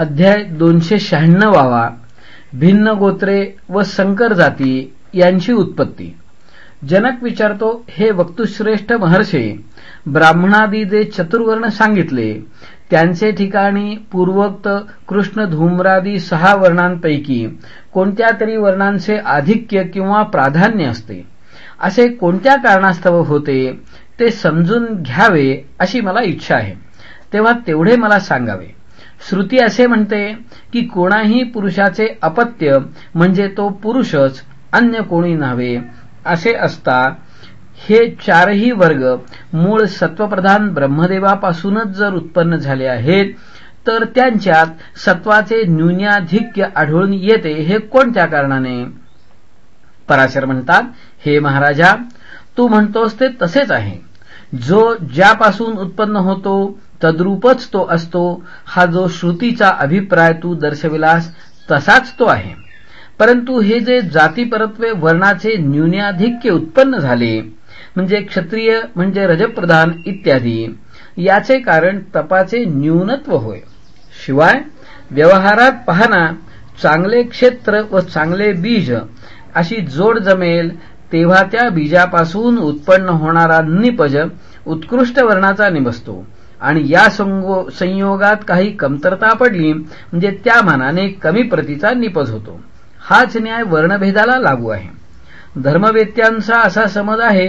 अध्याय दोनशे शहाण्णवावा भिन्न गोत्रे व संकर जाती यांची उत्पत्ती. जनक विचारतो हे वक्तुश्रेष्ठ महर्षे ब्राह्मणादी जे चतुर्वर्ण सांगितले त्यांचे ठिकाणी पूर्वोक्त कृष्ण धूम्रादी सहा वर्णांपैकी कोणत्या तरी वर्णांचे आधिक्य किंवा प्राधान्य असते? असे कोणत्या कारणास्तव होते? ते समजून घ्यावे अशी मला इच्छा आहे. तेव्हा तेवढे मला सांगावे. श्रुती असे म्हणते की कोणाही पुरुषाचे अपत्य म्हणजे तो पुरुषच अन्य कोणी नव्हे. असे असता हे चारही वर्ग मूळ सत्वप्रधान ब्रह्मदेवापासूनच जर उत्पन्न झाले आहेत तर त्यांच्यात सत्वाचे न्यून्याधिक्य आढळून येते हे कोणत्या कारणाने? पराशर म्हणतात हे महाराजा तू म्हणतोस ते तसेच आहे. जो ज्यापासून उत्पन्न होतो तद्रूपच तो असतो. हा जो श्रुतीचा अभिप्राय तू दर्शविलास तसाच तो आहे. परंतु हे जे जातीपरत्वे वर्णाचे न्यून्याधिक्य उत्पन्न झाले म्हणजे क्षत्रिय म्हणजे रजप्रधान इत्यादी याचे कारण तपाचे न्यूनत्व होय. शिवाय व्यवहारात पाहना चांगले क्षेत्र व चांगले बीज अशी जोड जमेल तेव्हा त्या बीजापासून उत्पन्न होणारा निपज उत्कृष्ट वर्णाचा निबसतो आणि या संयोगात काही कमतरता पडली म्हणजे त्या मानाने कमी प्रतीचा निपज होतो. हाच न्याय वर्णभेदाला लागू आहे. धर्मवेत्यांचा असा समज आहे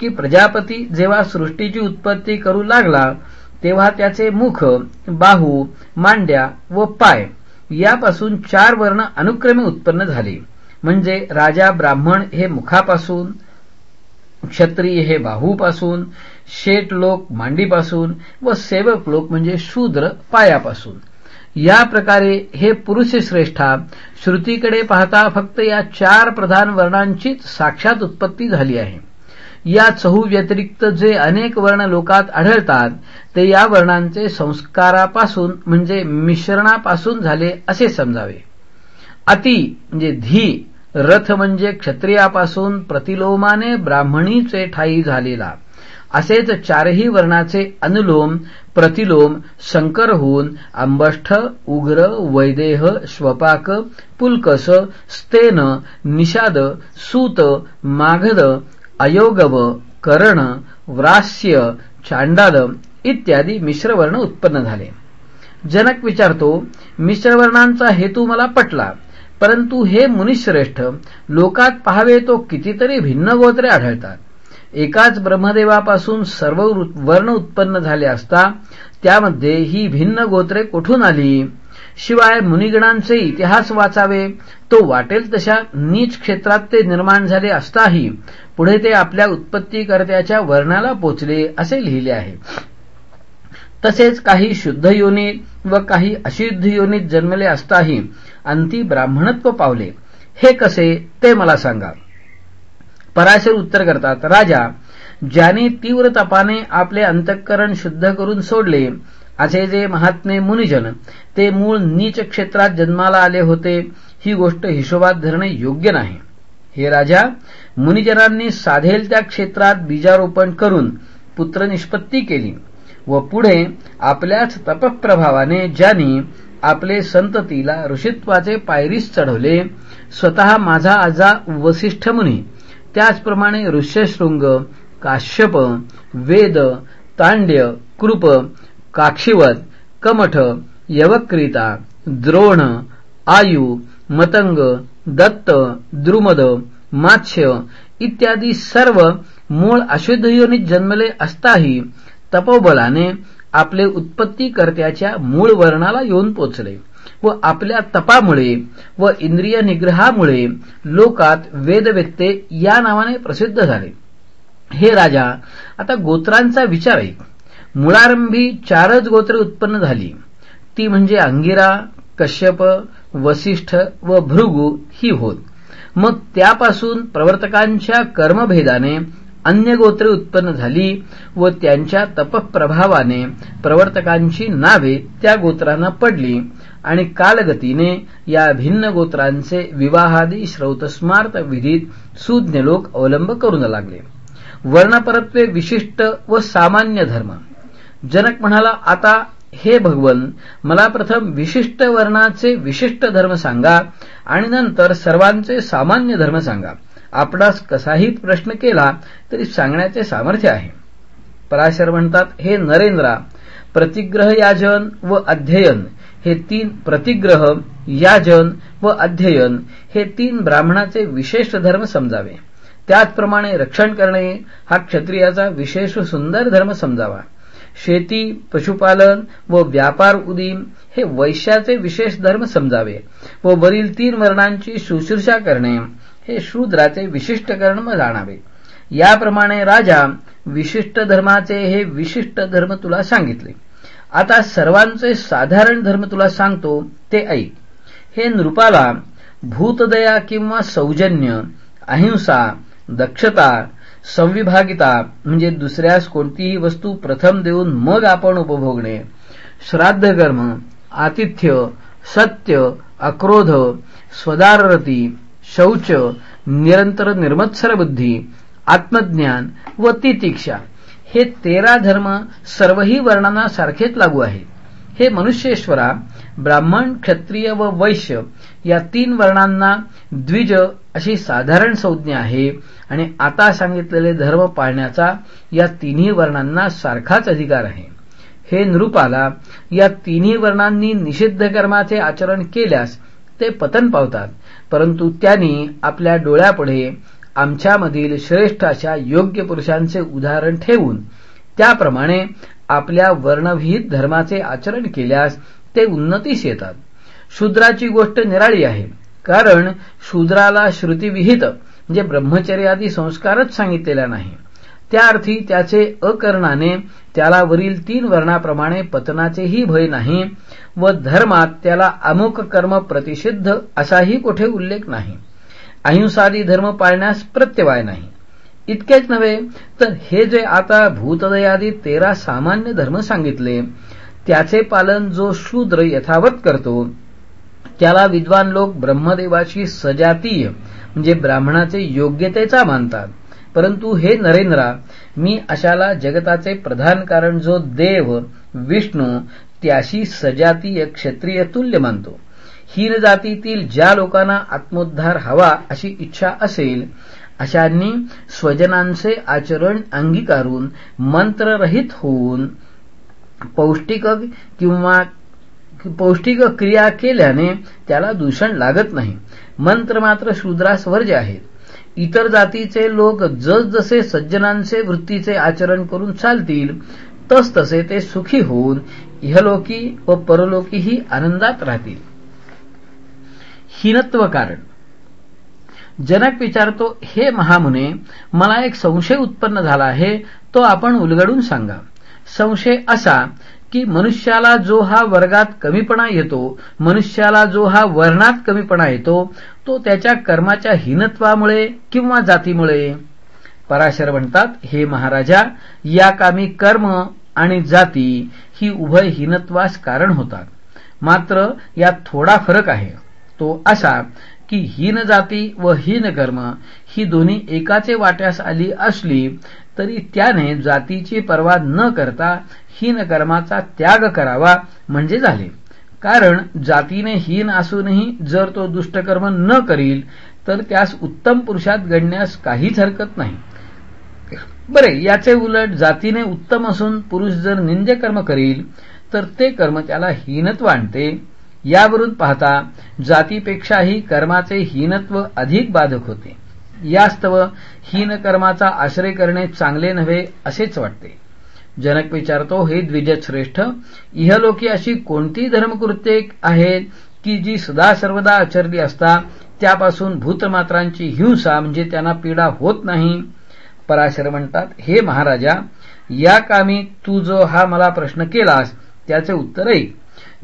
की प्रजापती जेव्हा सृष्टीची उत्पत्ती करू लागला तेव्हा त्याचे मुख बाहू मांड्या व पाय यापासून चार वर्ण अनुक्रमे उत्पन्न झाले. म्हणजे राजा ब्राह्मण हे मुखापासून क्षत्रिय हे बाहूपासून शेट लोक मांडीपासून व सेवक लोक म्हणजे शूद्र पायापासून. या प्रकारे हे पुरुष श्रेष्ठा श्रुतीकडे पाहता फक्त या चार प्रधान वर्णांचीच साक्षात उत्पत्ती झाली आहे. या चहू व्यतिरिक्त जे अनेक वर्ण लोकात आढळतात ते या वर्णांचे संस्कारापासून म्हणजे मिश्रणापासून झाले असे समजावे. अति म्हणजे धी रथ म्हणजे क्षत्रियापासून प्रतिलोमाने ब्राह्मणीचे ठाई झालेला. असेच चारही वर्णाचे अनुलोम प्रतिलोम संकर होऊन अंबष्ठ उग्र वैदेह स्वपाक पुलकस स्तेन निषाद सूत माघद अयोगव कर्ण व्रास्य चांडाल इत्यादी मिश्रवर्ण उत्पन्न झाले. जनक विचारतो मिश्रवर्णांचा हेतू मला पटला परंतु हे मुनिश्रेष्ठ लोकात पहावे तो कितीतरी भिन्न गोत्रे आढळतात. एकाच ब्रह्मदेवापासून सर्व वर्ण उत्पन्न झाले असता त्यामध्ये ही भिन्न गोत्रे कुठून आली? शिवाय मुनिगणांचे इतिहास वाचावे तो वाटेल तशा नीच क्षेत्रात ते निर्माण झाले असताही पुढे ते आपल्या उत्पत्तीकर्त्याच्या वर्णाला पोचले असे लिहिले आहे. तसेच काही शुद्ध योनीत व काही अशुद्ध योनीत जन्मले असताही अंती ब्राह्मणत्व पावले. हे कसे? ते मला सांगा. पराशर उत्तर करतात. राजा ज्याने तीव्र तपाने आपले अंतःकरण शुद्ध करून सोडले असे जे महात्मे मुनिजन ते मूळ नीच क्षेत्रात जन्माला आले होते ही गोष्ट हिशोबात धरणे योग्य नाही. हे राजा मुनिजनांनी साधेल त्या क्षेत्रात बीजारोपण करून पुत्र निष्पत्ती केली व पुढे आपल्याच तपप्रभावाने ज्यांनी आपले संततीला ऋषित्वाचे पायरीस चढवले स्वतः माझा आजा वसिष्ठ मुनी त्याचप्रमाणे ऋष्यशृंग काश्यप वेद तांड्य कृप काक्षिवत कमठ यवक्रीता द्रोण आयु मतंग दत्त द्रुमद मात्स्य इत्यादी सर्व मूळ अशुद्ध योनीत जन्मले असताही तपोबलाने आपले उत्पत्तीकर्त्याच्या मूळ वर्णाला येऊन पोचले. व आपल्या तपामुळे व इंद्रिय निग्रहामुळे लोकात वेदवेत्ते या नावाने प्रसिद्ध झाले. हे राजा आता गोत्रांचा विचार आहे मुळारंभी चारच गोत्रे उत्पन्न झाली. ती म्हणजे अंगिरा कश्यप वसिष्ठ व भृगु ही होत. मग त्यापासून प्रवर्तकांच्या कर्मभेदाने अन्य गोत्रे उत्पन्न झाली व त्यांच्या तपप्रभावाने प्रवर्तकांची नावे त्या गोत्रांना पडली. आणि कालगतीने या भिन्न गोत्रांचे विवाहादी श्रौतस्मार्थ विधीत सुज्ञ लोक अवलंब करून लागले. वर्णपरत्वे विशिष्ट व सामान्य धर्म. जनक म्हणाला आता हे भगवन मला प्रथम विशिष्ट वर्णाचे विशिष्ट धर्म सांगा आणि नंतर सर्वांचे सामान्य धर्म सांगा. आपणास कसाही प्रश्न केला तरी सांगण्याचे सामर्थ्य आहे. पराशर म्हणतात हे नरेंद्रा प्रतिग्रह याजन व अध्ययन हे तीन प्रतिग्रह याजन व अध्ययन हे तीन ब्राह्मणाचे विशेष धर्म समजावे. त्याचप्रमाणे रक्षण करणे हा क्षत्रियाचा विशेष सुंदर धर्म समजावा. शेती पशुपालन व व्यापार उदीम हे वैश्याचे विशेष धर्म समजावे व वरील तीन वर्णांची शुश्रूषा करणे हे शूद्राचे विशिष्ट कर्म जाणावे. याप्रमाणे राजा विशिष्ट धर्माचे हे विशिष्ट धर्म तुला सांगितले. आता सर्वांचे साधारण धर्म तुला सांगतो ते ऐक. हे नृपाला भूतदया किंवा सौजन्य अहिंसा दक्षता संविभागिता म्हणजे दुसऱ्यास कोणतीही वस्तू प्रथम देऊन मग आपण उपभोगणे श्राद्ध कर्म आतिथ्य सत्य अक्रोध स्वदाररती शौच निरंतर निर्मत्सर बुद्धी आत्मज्ञान व तितिक्षा. हे तेरा धर्म सर्वही वर्णांना सारखेच लागू आहेत. हे मनुष्येश्वरा ब्राह्मण क्षत्रिय व वैश्य या तीन वर्णांना द्विज अशी साधारण संज्ञा आहे आणि आता सांगितलेले धर्म पाळण्याचा या तिन्ही वर्णांना सारखाच अधिकार आहे. हे नृपाला या तिन्ही वर्णांनी निषिद्ध कर्माचे आचरण केल्यास ते पतन पावतात परंतु त्यांनी आपल्या डोळ्यापुढे आमच्यामधील श्रेष्ठ अशा योग्य पुरुषांचे उदाहरण ठेवून त्याप्रमाणे आपल्या वर्णविहित धर्माचे आचरण केल्यास ते उन्नतीस येतात. शूद्राची गोष्ट निराळी आहे कारण शूद्राला श्रुतीविहित म्हणजे ब्रह्मचर्यादी संस्कारच सांगितलेला नाही. त्या अर्थी त्याचे अकरणाने त्याला वरील तीन वर्णाप्रमाणे पतनाचेही भय नाही व धर्मात त्याला अमुक कर्म प्रतिषिद्ध असाही कुठे उल्लेख नाही. अहिंसादी धर्म पाळण्यास प्रत्यवाय नाही. इतकेच नव्हे तर हे जे आता भूतदयादी तेरा सामान्य धर्म सांगितले त्याचे पालन जो शूद्र यथावत करतो त्याला विद्वान लोक ब्रह्मदेवाची सजातीय म्हणजे ब्राह्मणाचे योग्यतेचा मानतात. परंतु हे नरेंद्रा मी अशाला जगताचे प्रधान कारण जो देव विष्णू त्याशी सजातीय क्षत्रिय तुल्य मानतो. हीन जातीतील ज्या लोकांना आत्मोद्धार हवा अशी इच्छा असेल अशांनी स्वजनांचे आचरण अंगीकारून मंत्ररहित होऊन पौष्टिक किंवा पौष्टिक क्रिया केल्याने त्याला दूषण लागत नाही. मंत्र मात्र शूद्रास वर्ज आहेत. इतर जातीचे लोक जसजसे सज्जनांचे वृत्तीचे आचरण करून चालतील तसतसे ते सुखी होऊन इहलोकी व परलोकीही आनंदात राहतील. हीनत्व कारण. जनक विचारतो हे महामुने मला एक संशय उत्पन्न झाला आहे तो आपण उलगडून सांगा. संशय असा की मनुष्याला जो हा वर्गात कमीपणा येतो मनुष्याला जो हा वर्णात कमीपणा येतो तो त्याच्या कर्माच्या हीनत्वामुळे किंवा जातीमुळे. पराशर म्हणतात हे महाराजा या कामी कर्म आणि जाती ही उभय हीनत्वास कारण होतात. मात्र यात थोडा फरक आहे. तो असा की हीन जाती व हीन कर्म ही दोन्ही एकाचे वाट्यास आली असली तरी त्याने जातीची पर्वा न करता हीन कर्माचा त्याग करावा म्हणजे झाले. कारण जातीने हीन असूनही जर तो दुष्टकर्म न करील तर त्यास उत्तम पुरुषात गणण्यास काहीच हरकत नाही. बरे याचे उलट जातीने उत्तम असून पुरुष जर निंद्य कर्म करील तर ते कर्म त्याला हीनत्व आणते. यावरून पाहता जातीपेक्षाही कर्माचे हीनत्व अधिक बाधक होते. यास्तव हीन कर्माचा आश्रय करणे चांगले नव्हे असेच वाटते. जनक विचारतो हे द्विजश्रेष्ठ इहलोकी अशी कोणती धर्मकृत्ये आहेत की जी सदा सर्वदा आचरली असता त्यापासून भूतमात्रांची हिंसा म्हणजे त्यांना पीडा होत नाही? पराशर म्हणतात हे महाराजा या कामी तू जो हा मला प्रश्न केलास त्याचे उत्तर ऐक.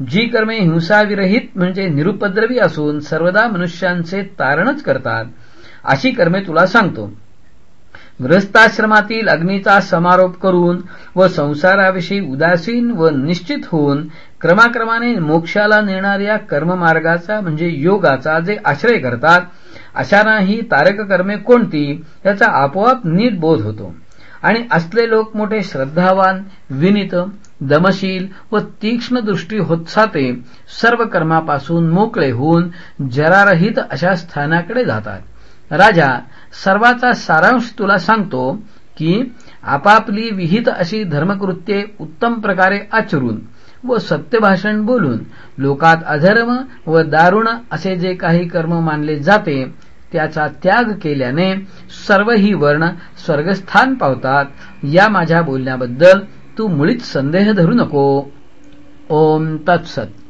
जी कर्मे हिंसाविरहित म्हणजे निरुपद्रवी असून सर्वदा मनुष्यांचे तारणच करतात. अशी कर्मे तुला सांगतो. ग्रस्ताश्रमातील अग्नीचा समारोप करून व संसाराविषयी उदासीन व निश्चित होऊन क्रमाक्रमाने मोक्षाला नेणाऱ्या कर्ममार्गाचा म्हणजे योगाचा जे आश्रय करतात अशांनाही तारक कर्मे कोणती याचा आपोआप नीट बोध होतो. आणि असले लोक मोठे श्रद्धावान विनित दमशील व तीक्ष्ण दृष्टी होत्साते सर्व कर्मापासून मोकळे होऊन जरारहित अशा स्थानाकडे जातात. राजा सर्वाचा सारांश तुला सांगतो की आपापली विहित अशी धर्मकृत्ये उत्तम प्रकारे आचरून व सत्यभाषण बोलून लोकात अधर्म व दारुण असे जे काही कर्म मानले जाते त्याचा त्याग केल्याने सर्व ही वर्ण स्वर्गस्थान पावतात. या माझ्या बोलण्याबद्दल तू मुळीच संदेह धरू नको. ओम तत्सत.